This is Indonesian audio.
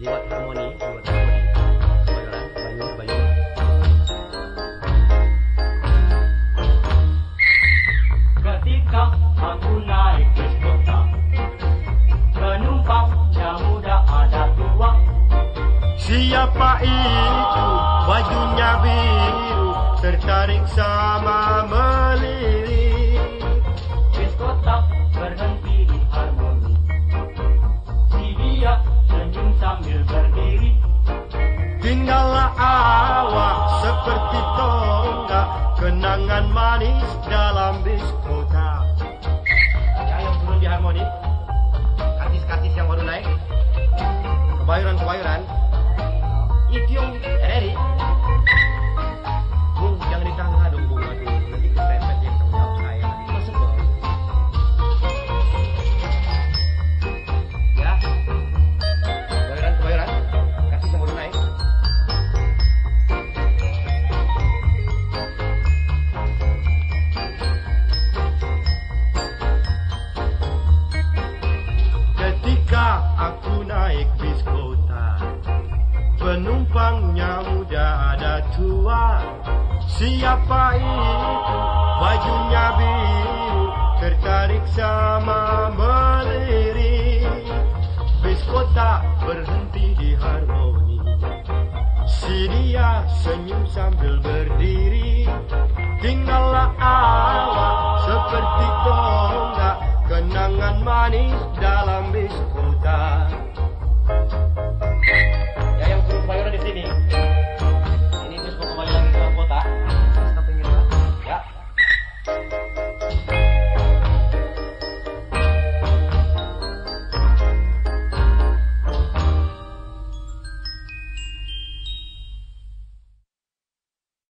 lewat harmoni, lewat harmoni. Kebayoran, Bayu, Bayu. Tua. Siapa itu wajunya biru, tertarik sama Awak seperti tonggak Kenangan manis dalam bis kota. Ya yang turun di harmoni Katis-katis yang baru naik. Kebayuran-kebayuran yang Eri Penumpangnya muda ada tua? Siapa itu bajunya biru Tertarik sama melirik Bis kota berhenti di harmoni. Si dia senyum sambil berdiri. Tinggallah awak seperti tonggak Kenangan manis dalam bis kota